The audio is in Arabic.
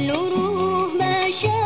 الوروه ما شاء